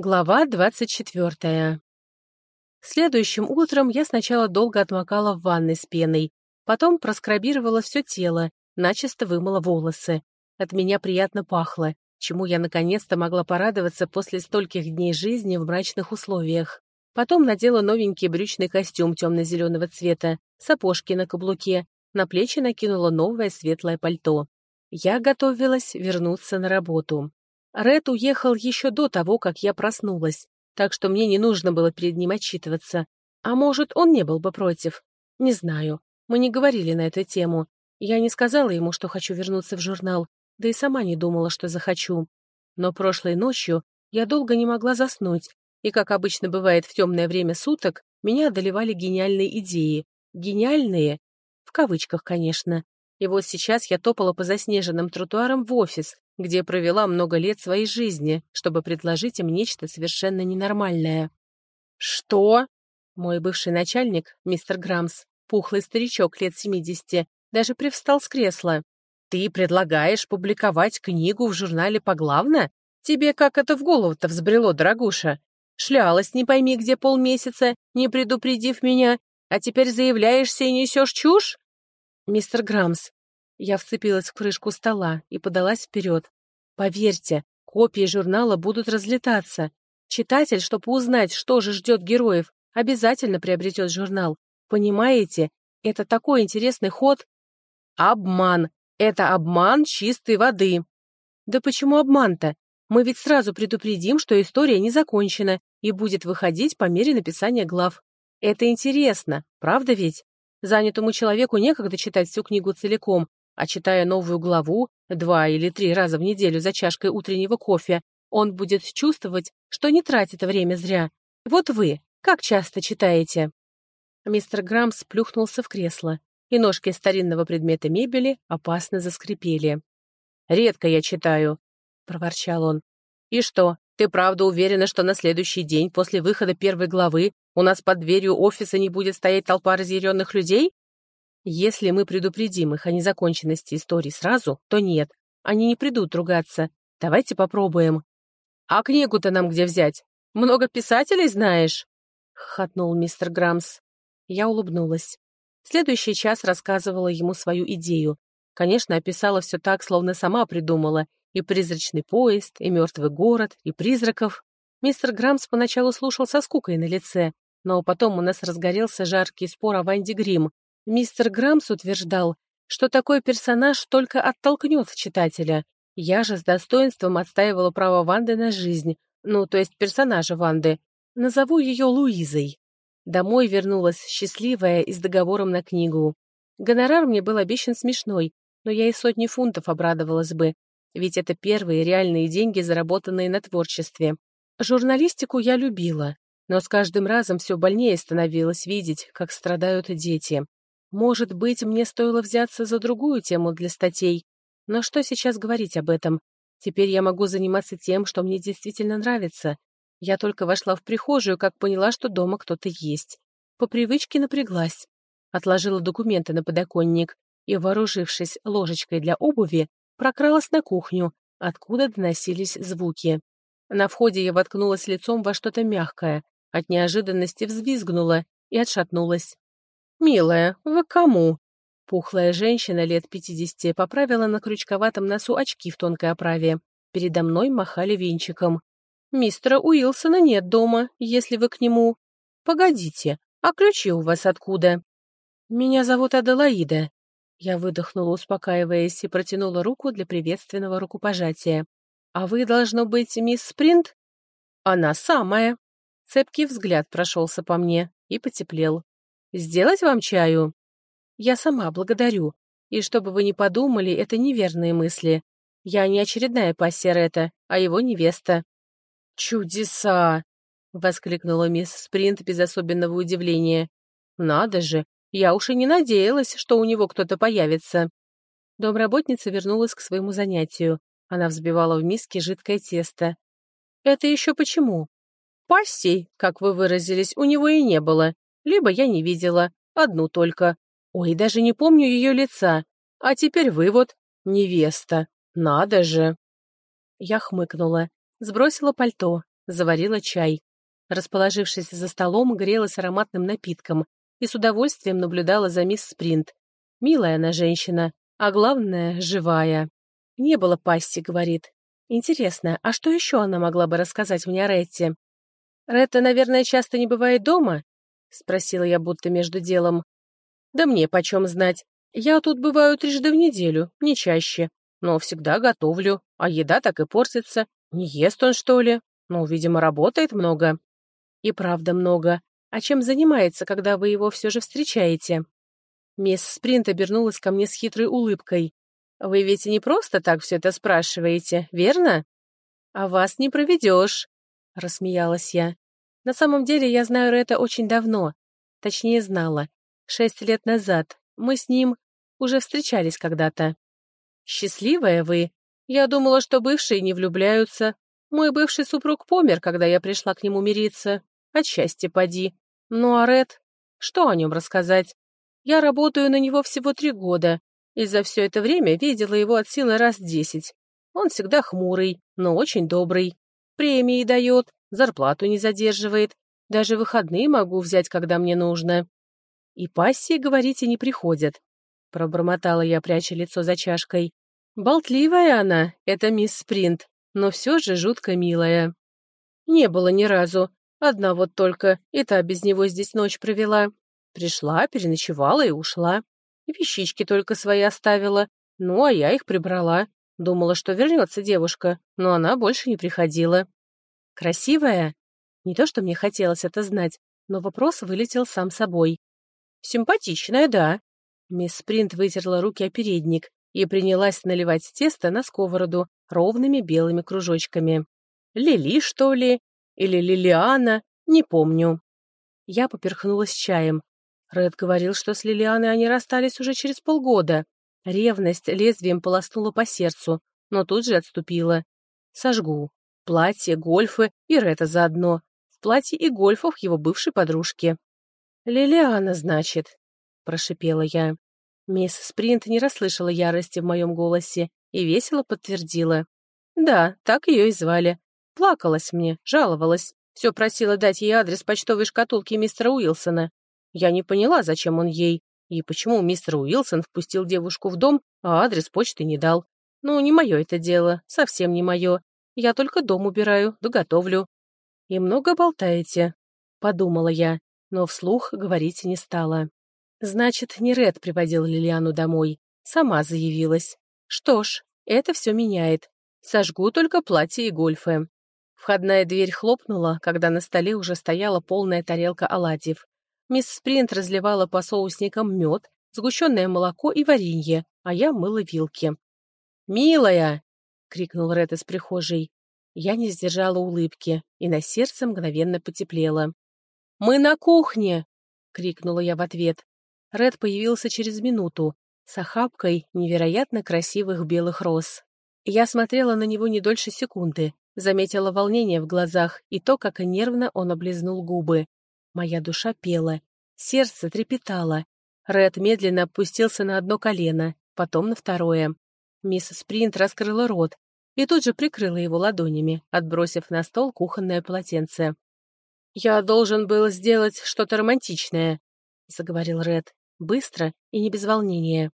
Глава двадцать четвертая. Следующим утром я сначала долго отмокала в ванной с пеной, потом проскрабировала все тело, начисто вымыла волосы. От меня приятно пахло, чему я наконец-то могла порадоваться после стольких дней жизни в мрачных условиях. Потом надела новенький брючный костюм темно-зеленого цвета, сапожки на каблуке, на плечи накинула новое светлое пальто. Я готовилась вернуться на работу. Ред уехал еще до того, как я проснулась, так что мне не нужно было перед ним отчитываться. А может, он не был бы против? Не знаю. Мы не говорили на эту тему. Я не сказала ему, что хочу вернуться в журнал, да и сама не думала, что захочу. Но прошлой ночью я долго не могла заснуть, и, как обычно бывает в темное время суток, меня одолевали гениальные идеи. Гениальные? В кавычках, конечно. И вот сейчас я топала по заснеженным тротуарам в офис, где провела много лет своей жизни, чтобы предложить им нечто совершенно ненормальное. «Что?» Мой бывший начальник, мистер Грамс, пухлый старичок лет 70, даже привстал с кресла. «Ты предлагаешь публиковать книгу в журнале «Поглавно»? Тебе как это в голову-то взбрело, дорогуша? Шлялась не пойми где полмесяца, не предупредив меня, а теперь заявляешься и несешь чушь?» «Мистер Грамс, я вцепилась в крышку стола и подалась вперед. Поверьте, копии журнала будут разлетаться. Читатель, чтобы узнать, что же ждет героев, обязательно приобретет журнал. Понимаете, это такой интересный ход. Обман. Это обман чистой воды. Да почему обман-то? Мы ведь сразу предупредим, что история не закончена и будет выходить по мере написания глав. Это интересно, правда ведь? Занятому человеку некогда читать всю книгу целиком, а читая новую главу два или три раза в неделю за чашкой утреннего кофе, он будет чувствовать, что не тратит время зря. Вот вы, как часто читаете?» Мистер Грамм сплюхнулся в кресло, и ножки старинного предмета мебели опасно заскрипели. «Редко я читаю», — проворчал он. «И что, ты правда уверена, что на следующий день после выхода первой главы у нас под дверью офиса не будет стоять толпа разъяренных людей? Если мы предупредим их о незаконченности истории сразу, то нет, они не придут ругаться. Давайте попробуем. А книгу-то нам где взять? Много писателей знаешь? Хотнул мистер Грамс. Я улыбнулась. Следующий час рассказывала ему свою идею. Конечно, описала все так, словно сама придумала. И призрачный поезд, и мертвый город, и призраков. Мистер Грамс поначалу слушал со скукой на лице, но потом у нас разгорелся жаркий спор о Ванде Грим, Мистер Грамс утверждал, что такой персонаж только оттолкнет читателя. Я же с достоинством отстаивала право Ванды на жизнь, ну, то есть персонажа Ванды. Назову ее Луизой. Домой вернулась счастливая и с договором на книгу. Гонорар мне был обещан смешной, но я и сотни фунтов обрадовалась бы, ведь это первые реальные деньги, заработанные на творчестве. Журналистику я любила, но с каждым разом все больнее становилось видеть, как страдают дети. Может быть, мне стоило взяться за другую тему для статей, но что сейчас говорить об этом? Теперь я могу заниматься тем, что мне действительно нравится. Я только вошла в прихожую, как поняла, что дома кто-то есть. По привычке напряглась. Отложила документы на подоконник и, вооружившись ложечкой для обуви, прокралась на кухню, откуда доносились звуки. На входе я воткнулась лицом во что-то мягкое, от неожиданности взвизгнула и отшатнулась. «Милая, вы кому?» Пухлая женщина лет пятидесяти поправила на крючковатом носу очки в тонкой оправе. Передо мной махали венчиком. «Мистера Уилсона нет дома, если вы к нему...» «Погодите, а ключи у вас откуда?» «Меня зовут Аделаида». Я выдохнула, успокаиваясь, и протянула руку для приветственного рукопожатия. «А вы, должно быть, мисс Спринт?» «Она самая». Цепкий взгляд прошелся по мне и потеплел. Сделать вам чаю? Я сама благодарю. И чтобы вы не подумали, это неверные мысли. Я не очередная пассия Ретта, а его невеста. Чудеса! воскликнула мисс Спринт без особенного удивления. Надо же, я уж и не надеялась, что у него кто-то появится. Домработница вернулась к своему занятию. Она взбивала в миске жидкое тесто. «Это еще почему?» «Пассий, как вы выразились, у него и не было либо я не видела, одну только. Ой, даже не помню ее лица. А теперь вывод — невеста. Надо же. Я хмыкнула, сбросила пальто, заварила чай. Расположившись за столом, грелась ароматным напитком и с удовольствием наблюдала за мисс Спринт. Милая она женщина, а главное, живая. Не было пасти, говорит. Интересно, а что еще она могла бы рассказать мне о Ретте? «Ретта, наверное, часто не бывает дома?» — спросила я будто между делом. «Да мне почем знать. Я тут бываю трижды в неделю, не чаще. Но всегда готовлю, а еда так и портится. Не ест он, что ли? Ну, видимо, работает много». «И правда много. А чем занимается, когда вы его все же встречаете?» Мисс Спринт обернулась ко мне с хитрой улыбкой. «Вы ведь не просто так все это спрашиваете, верно?» «А вас не проведешь», — рассмеялась я. «На самом деле я знаю это очень давно. Точнее, знала. Шесть лет назад. Мы с ним уже встречались когда-то». «Счастливая вы. Я думала, что бывшие не влюбляются. Мой бывший супруг помер, когда я пришла к нему мириться. От счастья поди. Ну а Ред? Что о нем рассказать? Я работаю на него всего три года, и за все это время видела его от силы раз десять. Он всегда хмурый, но очень добрый премии дает, зарплату не задерживает, даже выходные могу взять, когда мне нужно. И пассии, говорите, не приходят. Пробормотала я, пряча лицо за чашкой. Болтливая она, это мисс Спринт, но все же жутко милая. Не было ни разу. Одна вот только, и та без него здесь ночь провела. Пришла, переночевала и ушла. Вещички только свои оставила, ну, а я их прибрала. Думала, что вернется девушка, но она больше не приходила. Красивая? Не то, что мне хотелось это знать, но вопрос вылетел сам собой. Симпатичная, да. Мисс Спринт вытерла руки о передник и принялась наливать тесто на сковороду ровными белыми кружочками. Лили, что ли? Или Лилиана? Не помню. Я поперхнулась чаем. Ред говорил, что с Лилианой они расстались уже через полгода. Ревность лезвием полоснула по сердцу, но тут же отступила. Сожгу. Платье, гольфы и Рета заодно. В платье и гольфах его бывшей подружки. «Лилиана, значит», — прошипела я. Мисс Спринт не расслышала ярости в моем голосе и весело подтвердила. «Да, так ее и звали. Плакалась мне, жаловалась. Все просила дать ей адрес почтовой шкатулки мистера Уилсона. Я не поняла, зачем он ей, и почему мистер Уилсон впустил девушку в дом, а адрес почты не дал? Ну, не мое это дело, совсем не мое. Я только дом убираю, да готовлю. И много болтаете, подумала я, но вслух говорить не стала. Значит, не Ред приводил Лилиану домой. Сама заявилась. Что ж, это все меняет. Сожгу только платье и гольфы. Входная дверь хлопнула, когда на столе уже стояла полная тарелка оладьев. Мисс Спринт разливала по соусникам мед, сгущенное молоко и варенье, а я мыла вилки. «Милая!» — крикнул Ред из прихожей. Я не сдержала улыбки, и на сердце мгновенно потеплело. «Мы на кухне!» — крикнула я в ответ. Ред появился через минуту, с охапкой невероятно красивых белых роз. Я смотрела на него не дольше секунды, заметила волнение в глазах и то, как нервно он облизнул губы. Моя душа пела, сердце трепетало. Ред медленно опустился на одно колено, потом на второе. Мисс Спринт раскрыла рот и тут же прикрыла его ладонями, отбросив на стол кухонное полотенце. «Я должен был сделать что-то романтичное», — заговорил Ред, быстро и не без волнения.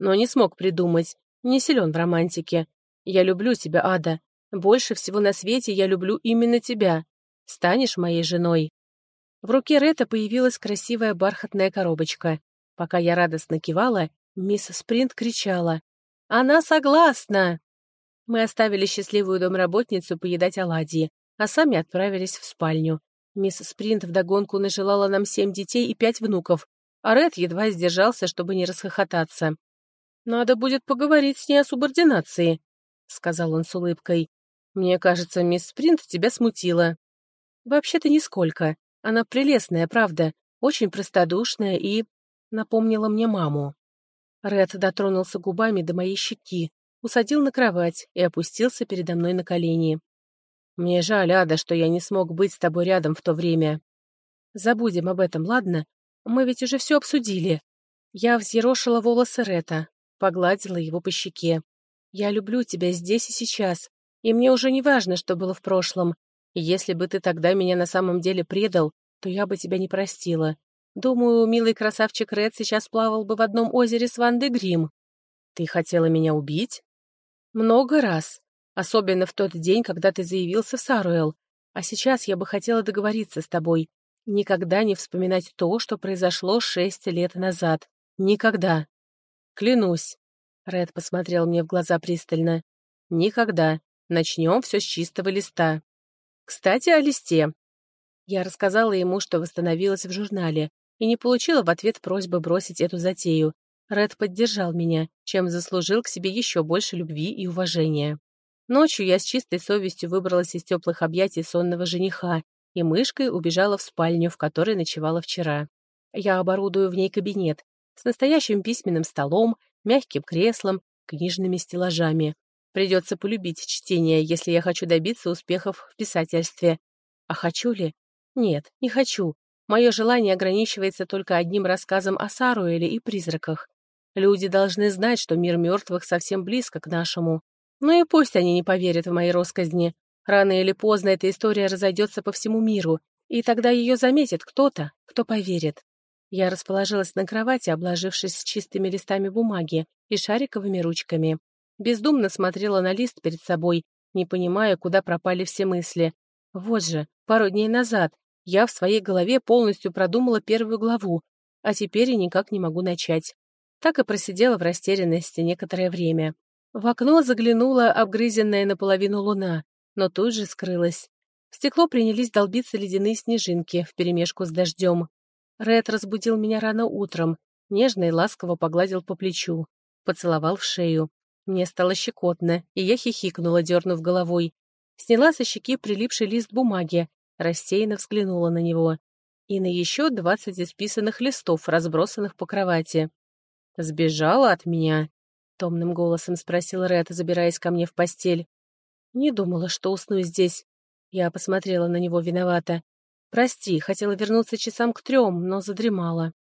«Но не смог придумать, не силен в романтике. Я люблю тебя, Ада. Больше всего на свете я люблю именно тебя. Станешь моей женой». В руке Ретта появилась красивая бархатная коробочка. Пока я радостно кивала, мисс Спринт кричала. «Она согласна!» Мы оставили счастливую домработницу поедать оладьи, а сами отправились в спальню. Мисс Спринт вдогонку нажелала нам семь детей и пять внуков, а Ред едва сдержался, чтобы не расхохотаться. «Надо будет поговорить с ней о субординации», — сказал он с улыбкой. «Мне кажется, мисс Спринт тебя смутила». «Вообще-то нисколько. Она прелестная, правда, очень простодушная и... напомнила мне маму. Ред дотронулся губами до моей щеки, усадил на кровать и опустился передо мной на колени. «Мне жаль, Ада, что я не смог быть с тобой рядом в то время. Забудем об этом, ладно? Мы ведь уже все обсудили». Я взъерошила волосы Рета, погладила его по щеке. «Я люблю тебя здесь и сейчас, и мне уже не важно, что было в прошлом. Если бы ты тогда меня на самом деле предал, то я бы тебя не простила. Думаю, милый красавчик Ред сейчас плавал бы в одном озере с Вандой Грим. Ты хотела меня убить? Много раз. Особенно в тот день, когда ты заявился в Саруэл. А сейчас я бы хотела договориться с тобой. Никогда не вспоминать то, что произошло шесть лет назад. Никогда. Клянусь. Ред посмотрел мне в глаза пристально. Никогда. Начнем все с чистого листа. Кстати, о листе. Я рассказала ему, что восстановилась в журнале, и не получила в ответ просьбы бросить эту затею. Ред поддержал меня, чем заслужил к себе еще больше любви и уважения. Ночью я с чистой совестью выбралась из теплых объятий сонного жениха и мышкой убежала в спальню, в которой ночевала вчера. Я оборудую в ней кабинет с настоящим письменным столом, мягким креслом, книжными стеллажами. Придется полюбить чтение, если я хочу добиться успехов в писательстве. А хочу ли? Нет, не хочу. Мое желание ограничивается только одним рассказом о Саруэле и призраках. Люди должны знать, что мир мертвых совсем близко к нашему. Ну и пусть они не поверят в мои росказни. Рано или поздно эта история разойдется по всему миру, и тогда ее заметит кто-то, кто поверит. Я расположилась на кровати, обложившись чистыми листами бумаги и шариковыми ручками. Бездумно смотрела на лист перед собой, не понимая, куда пропали все мысли. Вот же, пару дней назад я в своей голове полностью продумала первую главу, а теперь и никак не могу начать. Так и просидела в растерянности некоторое время. В окно заглянула обгрызенная наполовину луна, но тут же скрылась. В стекло принялись долбиться ледяные снежинки вперемешку с дождем. Ред разбудил меня рано утром, нежно и ласково погладил по плечу, поцеловал в шею. Мне стало щекотно, и я хихикнула, дернув головой. Сняла со щеки прилипший лист бумаги, рассеянно взглянула на него. И на еще двадцать исписанных листов, разбросанных по кровати. «Сбежала от меня?» — томным голосом спросил Ред, забираясь ко мне в постель. «Не думала, что усну здесь». Я посмотрела на него виновато. «Прости, хотела вернуться часам к трем, но задремала».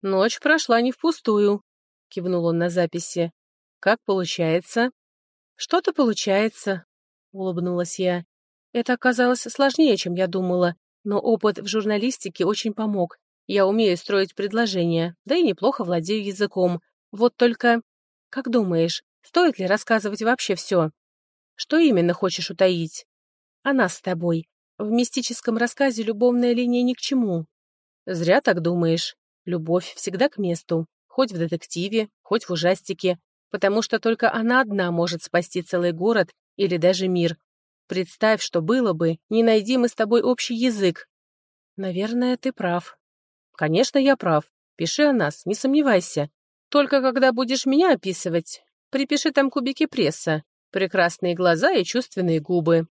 «Ночь прошла не впустую», — кивнул он на записи. «Как получается?» «Что-то получается», — улыбнулась я. Это оказалось сложнее, чем я думала, но опыт в журналистике очень помог. Я умею строить предложения, да и неплохо владею языком. Вот только... Как думаешь, стоит ли рассказывать вообще все? Что именно хочешь утаить? О нас с тобой. В мистическом рассказе любовная линия ни к чему. Зря так думаешь. Любовь всегда к месту. Хоть в детективе, хоть в ужастике. Потому что только она одна может спасти целый город или даже мир. Представь, что было бы, не найди мы с тобой общий язык. Наверное, ты прав. Конечно, я прав. Пиши о нас, не сомневайся. Только когда будешь меня описывать, припиши там кубики пресса, прекрасные глаза и чувственные губы.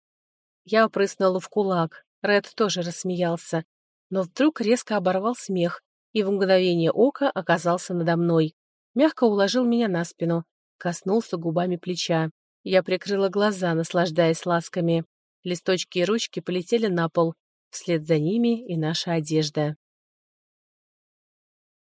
Я прыснула в кулак. Ред тоже рассмеялся. Но вдруг резко оборвал смех и в мгновение ока оказался надо мной. Мягко уложил меня на спину, коснулся губами плеча. Я прикрыла глаза, наслаждаясь ласками. Листочки и ручки полетели на пол. Вслед за ними и наша одежда.